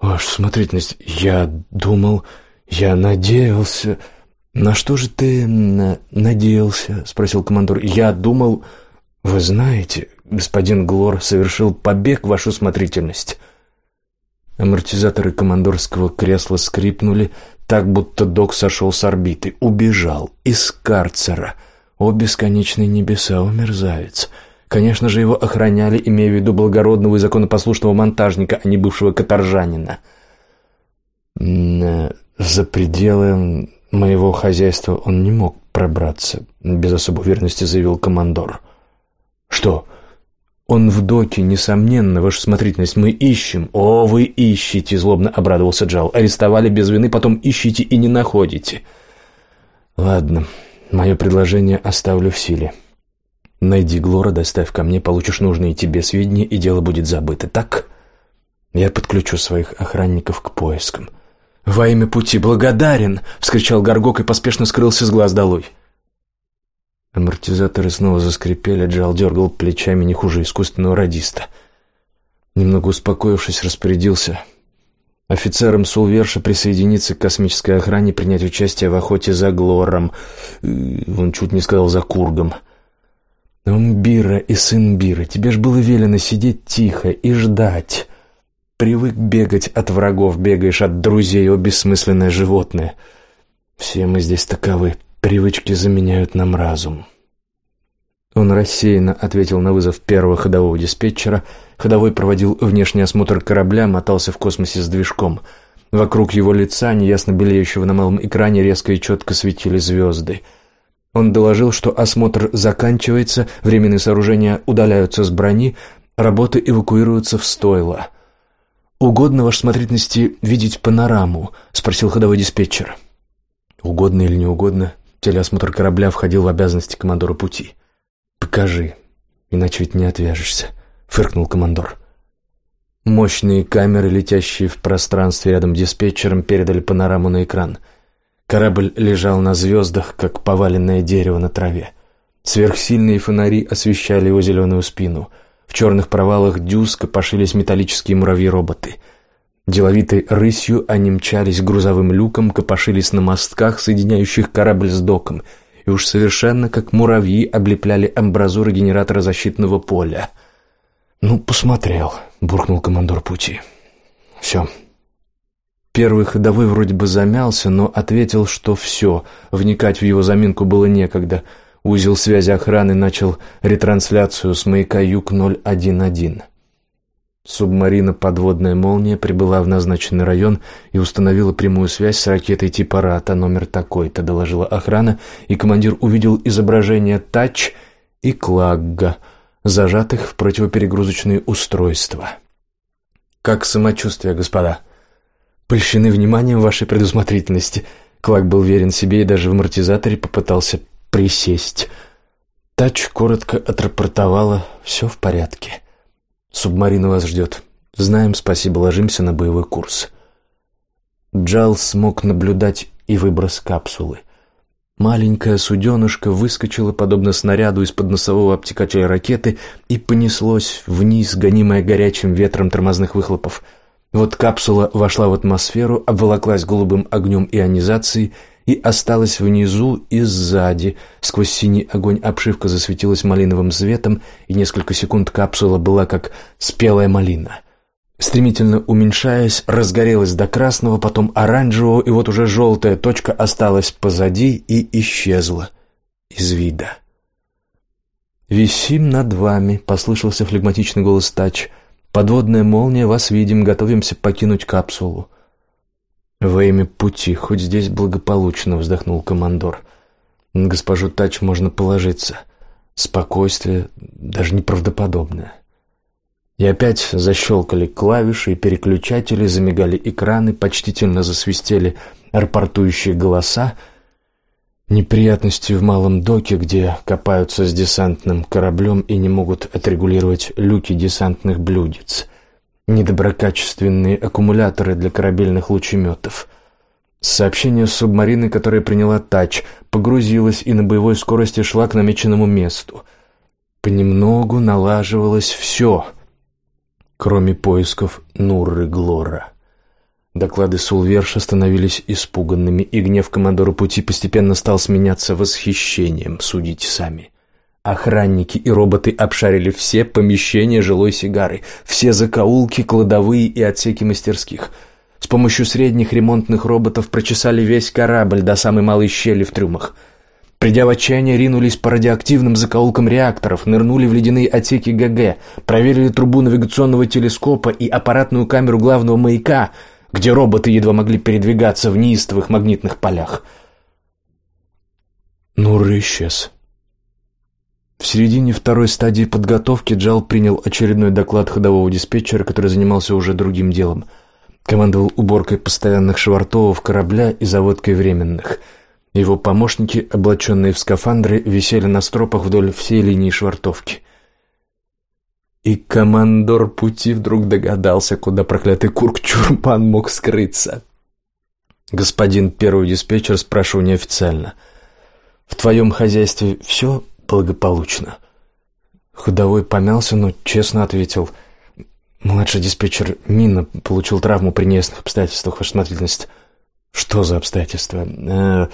«Ваш смотрительность, я думал...» «Я надеялся...» «На что же ты надеялся?» — спросил командор. «Я думал...» «Вы знаете, господин Глор совершил побег в вашу смотрительность». Амортизаторы командорского кресла скрипнули, так будто док сошел с орбиты. Убежал из карцера. О, бесконечные небеса, о, мерзавец! Конечно же, его охраняли, имея в виду благородного и законопослушного монтажника, а не бывшего каторжанина. За пределы моего хозяйства он не мог пробраться, без особой уверенности заявил командор. Что? Он в доке, несомненно, ваша смотрительность, мы ищем. О, вы ищете, злобно обрадовался Джал. Арестовали без вины, потом ищите и не находите. Ладно, мое предложение оставлю в силе. Найди Глора, доставь ко мне, получишь нужные тебе сведения, и дело будет забыто, так? Я подключу своих охранников к поискам. «Во имя пути благодарен!» — вскричал Горгок и поспешно скрылся с глаз долой. Амортизаторы снова заскрипели, Джал дергал плечами не хуже искусственного радиста. Немного успокоившись, распорядился офицерам Сулверша присоединиться к космической охране, принять участие в охоте за Глором. Он чуть не сказал за Кургом. «Умбира и сын Бира, тебе ж было велено сидеть тихо и ждать». Привык бегать от врагов, бегаешь от друзей, о бессмысленное животное. Все мы здесь таковы, привычки заменяют нам разум. Он рассеянно ответил на вызов первого ходового диспетчера. Ходовой проводил внешний осмотр корабля, мотался в космосе с движком. Вокруг его лица, неясно белеющего на малом экране, резко и четко светили звезды. Он доложил, что осмотр заканчивается, временные сооружения удаляются с брони, работы эвакуируются в стойло. «Угодно, ваше смотрительности, видеть панораму?» — спросил ходовой диспетчер. «Угодно или не угодно?» Телеосмотр корабля входил в обязанности командора пути. «Покажи, иначе ведь не отвяжешься», — фыркнул командор. Мощные камеры, летящие в пространстве рядом с диспетчером, передали панораму на экран. Корабль лежал на звездах, как поваленное дерево на траве. Сверхсильные фонари освещали его зеленую спину — черных провалах дюз копошились металлические муравьи-роботы. Деловитой рысью они мчались грузовым люком, копошились на мостках, соединяющих корабль с доком, и уж совершенно как муравьи облепляли амбразуры генератора защитного поля. «Ну, посмотрел», — буркнул командор пути. «Все». Первый ходовой вроде бы замялся, но ответил, что все, вникать в его заминку было некогда — Узел связи охраны начал ретрансляцию с маяка Юг-011. Субмарина «Подводная молния» прибыла в назначенный район и установила прямую связь с ракетой типа «Рата», номер такой-то, доложила охрана, и командир увидел изображение «Тач» и «Клагга», зажатых в противоперегрузочные устройства. «Как самочувствие, господа?» «Польщены вниманием вашей предусмотрительности». Клак был верен себе и даже в амортизаторе попытался присесть. Тач коротко отрапортовала «все в порядке». Субмарина вас ждет. Знаем, спасибо, ложимся на боевой курс. Джал смог наблюдать и выброс капсулы. Маленькая суденышко выскочило, подобно снаряду из-под носового обтекателя ракеты, и понеслось вниз, гонимое горячим ветром тормозных выхлопов. Вот капсула вошла в атмосферу, обволоклась голубым огнем ионизации и осталась внизу и сзади. Сквозь синий огонь обшивка засветилась малиновым светом, и несколько секунд капсула была как спелая малина. Стремительно уменьшаясь, разгорелась до красного, потом оранжевого, и вот уже желтая точка осталась позади и исчезла из вида. «Висим над вами», — послышался флегматичный голос Тач. «Подводная молния, вас видим, готовимся покинуть капсулу». «Во имя пути, хоть здесь благополучно», — вздохнул командор. «На госпожу Тач можно положиться. Спокойствие, даже неправдоподобное». И опять защелкали клавиши и переключатели, замигали экраны, почтительно засвистели рапортующие голоса. Неприятности в малом доке, где копаются с десантным кораблем и не могут отрегулировать люки десантных блюдец недоброкачественные аккумуляторы для корабельных лучеметов. Сообщение субмарины, которая приняла тач, погрузилась и на боевой скорости шла к намеченному месту. Понемногу налаживалось все, кроме поисков Нурры Глора. Доклады Сулверша становились испуганными, и гнев командора пути постепенно стал сменяться восхищением, судите сами. Охранники и роботы обшарили все помещения жилой сигары, все закоулки, кладовые и отсеки мастерских. С помощью средних ремонтных роботов прочесали весь корабль до самой малой щели в трюмах. Придя в отчаяние, ринулись по радиоактивным закоулкам реакторов, нырнули в ледяные отсеки ГГ, проверили трубу навигационного телескопа и аппаратную камеру главного маяка, где роботы едва могли передвигаться в неистовых магнитных полях. Нур исчез. В середине второй стадии подготовки Джал принял очередной доклад ходового диспетчера, который занимался уже другим делом. Командовал уборкой постоянных швартовов корабля и заводкой временных. Его помощники, облаченные в скафандры, висели на стропах вдоль всей линии швартовки. И командор пути вдруг догадался, куда проклятый Курк-Чурбан мог скрыться. «Господин первый диспетчер, спрашиваю неофициально. В твоем хозяйстве все благополучно. Ходовой помялся, но честно ответил. Младший диспетчер Мина получил травму при неясных обстоятельствах, ваша смотрительность. Что за обстоятельства? Э,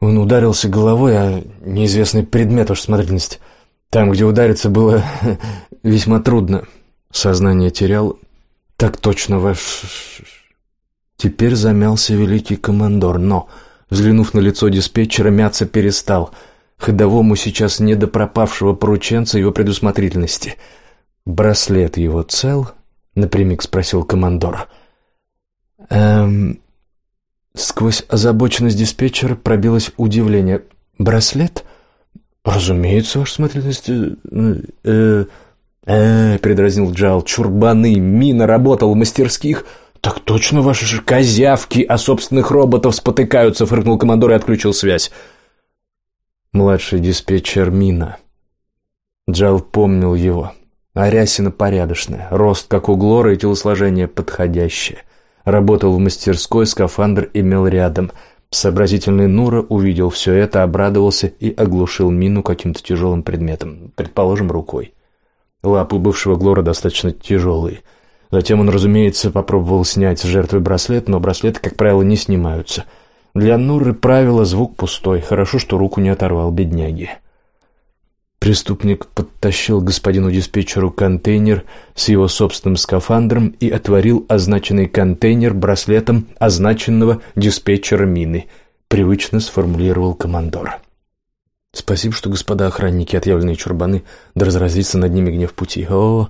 он ударился головой о неизвестный предмет, ваша смотрительность. Там, где удариться, было весьма трудно. Сознание терял. Так точно, ваш... Теперь замялся великий командор, но, взглянув на лицо диспетчера, мяться перестал — Ходовому сейчас не до пропавшего порученца его предусмотрительности. «Браслет его цел?» — напрямик спросил командор. «Эм...» Сквозь озабоченность диспетчера пробилось удивление. «Браслет?» «Разумеется, ваша смотрительность...» «Э... э, э предразнил Джал. «Чурбаны! Мина работал в мастерских!» «Так точно ваши же козявки о собственных роботов спотыкаются!» — фыркнул командор и отключил связь младший диспетчер Мина. Джал помнил его. Арясина порядочная, рост как у Глора и телосложение подходящее. Работал в мастерской, скафандр имел рядом. Сообразительный Нура увидел все это, обрадовался и оглушил Мину каким-то тяжелым предметом, предположим, рукой. Лапы бывшего Глора достаточно тяжелые. Затем он, разумеется, попробовал снять с жертвы браслет, но браслеты, как правило, не снимаются – для Нуры правило звук пустой. Хорошо, что руку не оторвал бедняги. Преступник подтащил господину диспетчеру контейнер с его собственным скафандром и отворил означенный контейнер браслетом означенного диспетчера мины, привычно сформулировал командор. Спасибо, что господа охранники, отъявленные чурбаны, да разразится над ними гнев пути. О,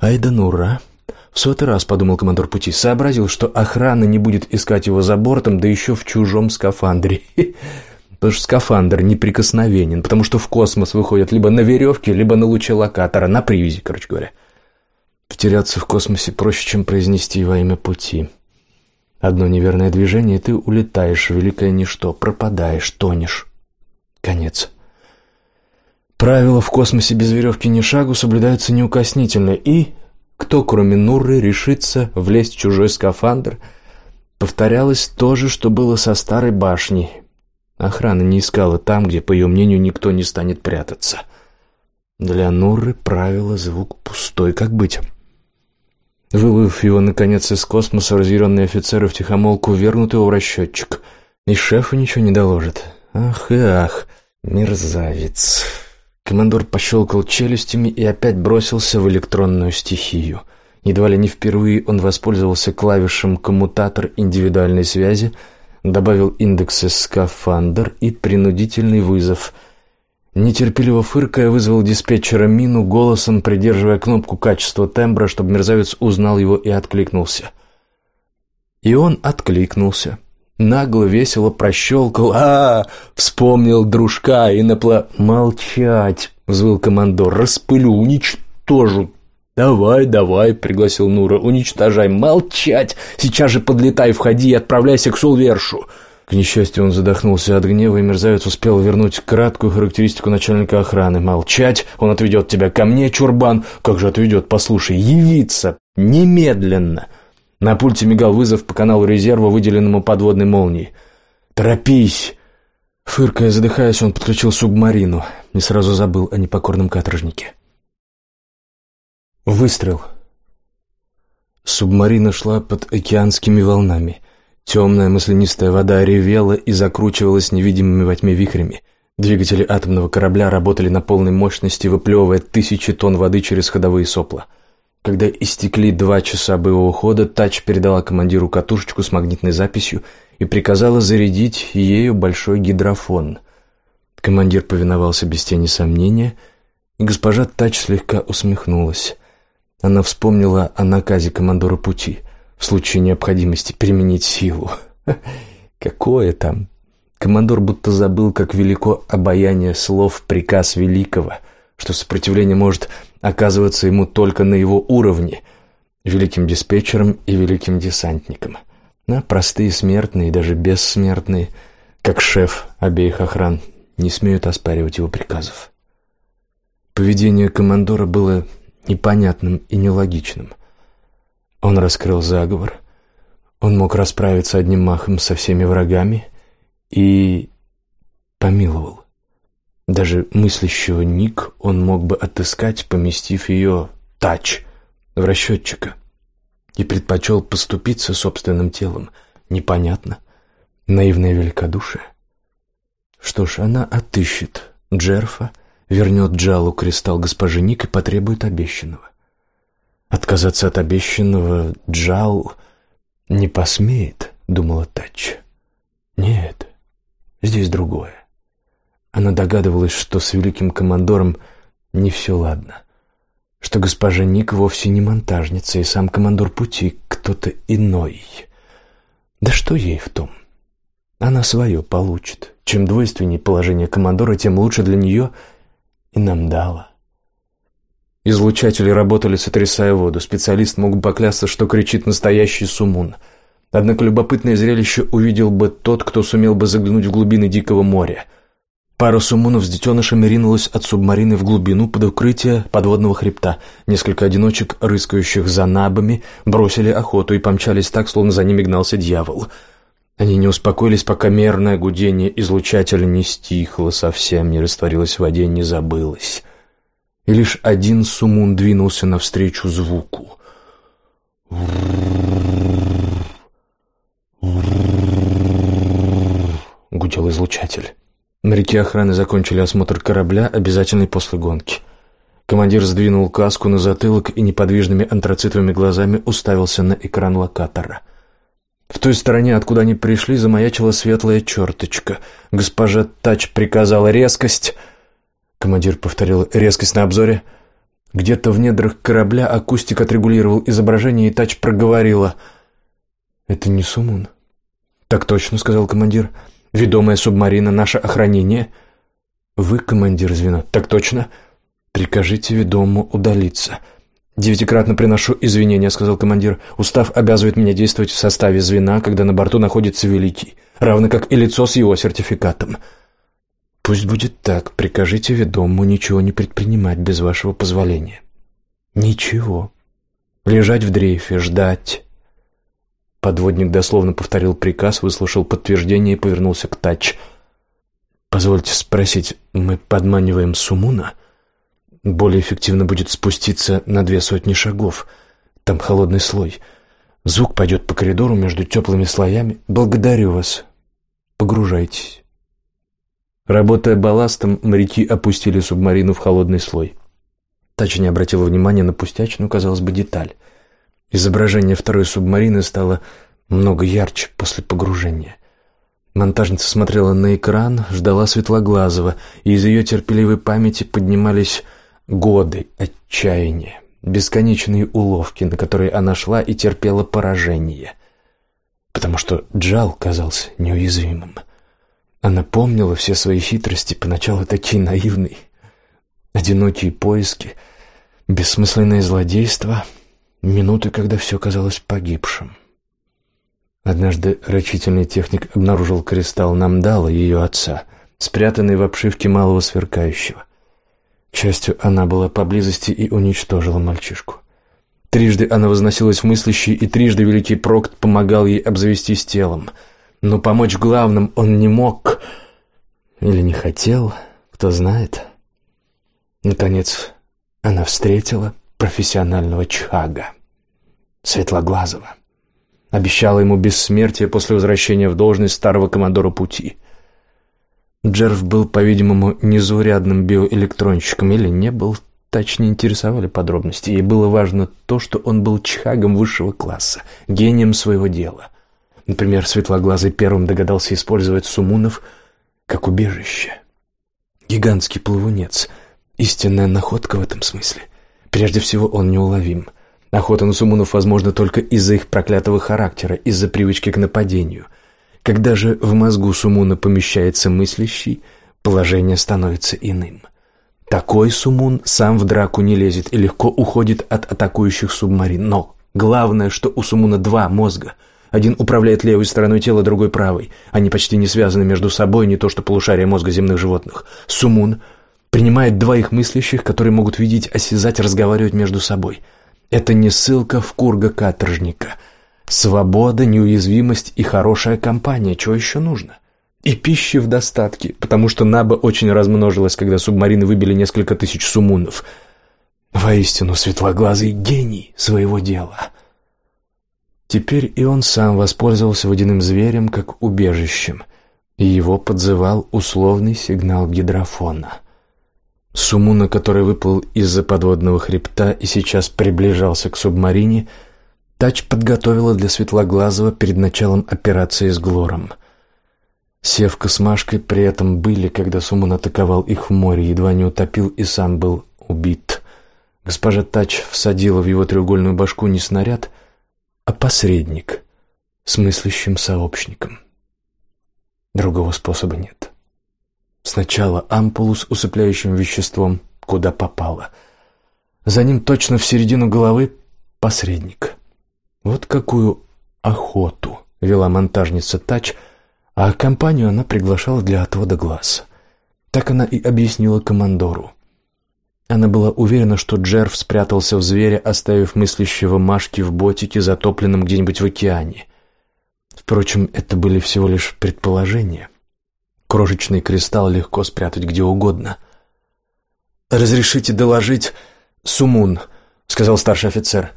айда нура! В сотый раз подумал командор пути, сообразил, что охрана не будет искать его за бортом, да еще в чужом скафандре. Потому что скафандр неприкосновенен, потому что в космос выходят либо на веревке, либо на луче локатора, на привязи, короче говоря. Потеряться в космосе проще, чем произнести во имя пути. Одно неверное движение, и ты улетаешь в великое ничто, пропадаешь, тонешь. Конец. Правила в космосе без веревки ни шагу соблюдаются неукоснительно, и кто, кроме Нурры, решится влезть в чужой скафандр? Повторялось то же, что было со старой башней. Охрана не искала там, где, по ее мнению, никто не станет прятаться. Для Нурры правило звук пустой. Как быть? Выловив его, наконец, из космоса, разъяренные офицеры втихомолку вернут его в расчетчик. И шефу ничего не доложит. Ах и ах, мерзавец. Командор пощелкал челюстями и опять бросился в электронную стихию. Едва ли не впервые он воспользовался клавишем коммутатор индивидуальной связи, добавил индексы скафандр и принудительный вызов. Нетерпеливо фыркая, вызвал диспетчера Мину голосом, придерживая кнопку качества тембра, чтобы мерзавец узнал его и откликнулся. И он откликнулся нагло весело прощелкал. а, -а, -а Вспомнил дружка и напла... «Молчать!» — взвыл командор. «Распылю, уничтожу!» «Давай, давай», — пригласил Нура, — «уничтожай, молчать! Сейчас же подлетай, входи и отправляйся к Солвершу!» К несчастью, он задохнулся от гнева, и мерзавец успел вернуть краткую характеристику начальника охраны. «Молчать! Он отведет тебя ко мне, чурбан!» «Как же отведет? Послушай, явиться! Немедленно!» На пульте мигал вызов по каналу резерва, выделенному подводной молнией. «Торопись!» Фыркая, задыхаясь, он подключил субмарину и сразу забыл о непокорном каторжнике. Выстрел. Субмарина шла под океанскими волнами. Темная маслянистая вода ревела и закручивалась невидимыми во тьме вихрями. Двигатели атомного корабля работали на полной мощности, выплевывая тысячи тонн воды через ходовые сопла. Когда истекли два часа боевого хода, Тач передала командиру катушечку с магнитной записью и приказала зарядить ею большой гидрофон. Командир повиновался без тени сомнения, и госпожа Тач слегка усмехнулась. Она вспомнила о наказе командора пути в случае необходимости применить силу. Какое там? Командор будто забыл, как велико обаяние слов «приказ великого», что сопротивление может оказываться ему только на его уровне, великим диспетчером и великим десантником. А простые смертные, даже бессмертные, как шеф обеих охран, не смеют оспаривать его приказов. Поведение командора было непонятным и нелогичным. Он раскрыл заговор, он мог расправиться одним махом со всеми врагами и помиловал. Даже мыслящего Ник он мог бы отыскать, поместив ее тач в расчетчика. И предпочел поступиться собственным телом. Непонятно. Наивное великодушие. Что ж, она отыщет Джерфа, вернет Джалу кристалл госпожи Ник и потребует обещанного. Отказаться от обещанного Джал не посмеет, думала Тач. Нет, здесь другое. Она догадывалась, что с великим командором не все ладно, что госпожа Ник вовсе не монтажница, и сам командор пути кто-то иной. Да что ей в том? Она свое получит. Чем двойственнее положение командора, тем лучше для нее и нам дала. Излучатели работали, сотрясая воду. Специалист мог бы поклясться, что кричит настоящий сумун. Однако любопытное зрелище увидел бы тот, кто сумел бы заглянуть в глубины Дикого моря — Пара сумунов с детенышами ринулась от субмарины в глубину под укрытие подводного хребта. Несколько одиночек, рыскающих за набами, бросили охоту и помчались так, словно за ними гнался дьявол. Они не успокоились, пока мерное гудение излучателя не стихло совсем, не растворилось в воде, не забылось. И лишь один сумун двинулся навстречу звуку. Гудел излучатель. Моряки охраны закончили осмотр корабля, обязательный после гонки. Командир сдвинул каску на затылок и неподвижными антрацитовыми глазами уставился на экран локатора. В той стороне, откуда они пришли, замаячила светлая черточка. Госпожа Тач приказала резкость. Командир повторил резкость на обзоре. Где-то в недрах корабля акустик отрегулировал изображение, и Тач проговорила. «Это не Сумун». «Так точно», — сказал командир. «Ведомая субмарина, наше охранение». «Вы командир звена». «Так точно». «Прикажите ведомому удалиться». «Девятикратно приношу извинения», — сказал командир. «Устав обязывает меня действовать в составе звена, когда на борту находится Великий, равно как и лицо с его сертификатом». «Пусть будет так. Прикажите ведомому ничего не предпринимать без вашего позволения». «Ничего. Лежать в дрейфе, ждать». Подводник дословно повторил приказ, выслушал подтверждение и повернулся к Тач. «Позвольте спросить, мы подманиваем Сумуна?» более эффективно будет спуститься на две сотни шагов. Там холодный слой. Звук пойдет по коридору между теплыми слоями. Благодарю вас. Погружайтесь. Работая балластом, моряки опустили субмарину в холодный слой. Тача не обратила внимания на пустячную, казалось бы, деталь. Изображение второй субмарины стало много ярче после погружения. Монтажница смотрела на экран, ждала Светлоглазого, и из ее терпеливой памяти поднимались Годы отчаяния, бесконечные уловки, на которые она шла и терпела поражение. Потому что Джал казался неуязвимым. Она помнила все свои хитрости, поначалу такие наивные. Одинокие поиски, бессмысленное злодейство, минуты, когда все казалось погибшим. Однажды рачительный техник обнаружил кристалл Намдала, ее отца, спрятанный в обшивке малого сверкающего. К счастью, она была поблизости и уничтожила мальчишку. Трижды она возносилась в мыслящий, и трижды великий Прокт помогал ей обзавестись телом. Но помочь главным он не мог. Или не хотел, кто знает. Наконец, она встретила профессионального Чхага, Светлоглазого. Обещала ему бессмертие после возвращения в должность старого командора пути — Джерв был, по-видимому, незаурядным биоэлектронщиком или не был, Тач не интересовали подробности, ей было важно то, что он был чхагом высшего класса, гением своего дела. Например, Светлоглазый первым догадался использовать сумунов как убежище. Гигантский плавунец, истинная находка в этом смысле. Прежде всего, он неуловим. Охота на сумунов возможна только из-за их проклятого характера, из-за привычки к нападению – когда же в мозгу Сумуна помещается мыслящий, положение становится иным. Такой Сумун сам в драку не лезет и легко уходит от атакующих субмарин. Но главное, что у Сумуна два мозга. Один управляет левой стороной тела, другой правой. Они почти не связаны между собой, не то что полушария мозга земных животных. Сумун принимает двоих мыслящих, которые могут видеть, осязать, разговаривать между собой. Это не ссылка в курга-каторжника – Свобода, неуязвимость и хорошая компания. Чего еще нужно? И пищи в достатке, потому что Наба очень размножилась, когда субмарины выбили несколько тысяч сумунов. Воистину светлоглазый гений своего дела. Теперь и он сам воспользовался водяным зверем как убежищем, и его подзывал условный сигнал гидрофона. Сумуна, который выплыл из-за подводного хребта и сейчас приближался к субмарине, — Тач подготовила для Светлоглазого перед началом операции с Глором. Севка с Машкой при этом были, когда Суман атаковал их в море, едва не утопил и сам был убит. Госпожа Тач всадила в его треугольную башку не снаряд, а посредник с мыслящим сообщником. Другого способа нет. Сначала ампулу с усыпляющим веществом, куда попало. За ним точно в середину головы посредник. Вот какую охоту вела монтажница Тач, а компанию она приглашала для отвода глаз. Так она и объяснила командору. Она была уверена, что Джерв спрятался в звере, оставив мыслящего Машки в ботике, затопленном где-нибудь в океане. Впрочем, это были всего лишь предположения. Крошечный кристалл легко спрятать где угодно. «Разрешите доложить, Сумун», — сказал старший офицер.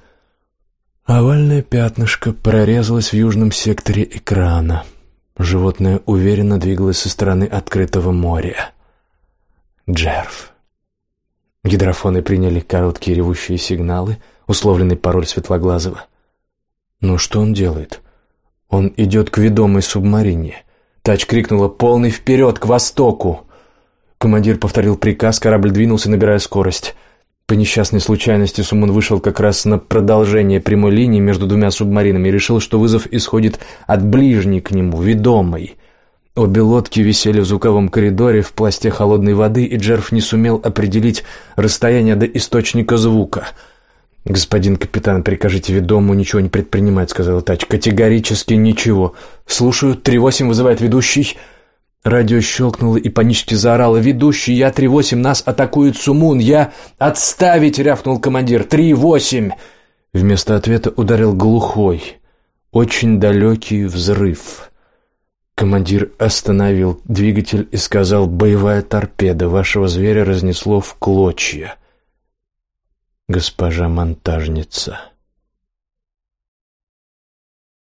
Овальное пятнышко прорезалось в южном секторе экрана. Животное уверенно двигалось со стороны открытого моря. Джерф. Гидрофоны приняли короткие ревущие сигналы, условленный пароль Светлоглазого. Но что он делает? Он идет к ведомой субмарине. Тач крикнула «Полный вперед, к востоку!» Командир повторил приказ, корабль двинулся, набирая скорость. По несчастной случайности Сумун вышел как раз на продолжение прямой линии между двумя субмаринами и решил, что вызов исходит от ближней к нему, ведомой. Обе лодки висели в звуковом коридоре в пласте холодной воды, и Джерф не сумел определить расстояние до источника звука — «Господин капитан, прикажите ведому ничего не предпринимать», — сказал Тач. «Категорически ничего. Слушаю, три-восемь вызывает ведущий». Радио щелкнуло и панически заорало. «Ведущий, я три-восемь, нас атакует Сумун, я...» «Отставить!» — рявкнул командир. «Три-восемь!» Вместо ответа ударил глухой, очень далекий взрыв. Командир остановил двигатель и сказал «Боевая торпеда вашего зверя разнесло в клочья» госпожа монтажница.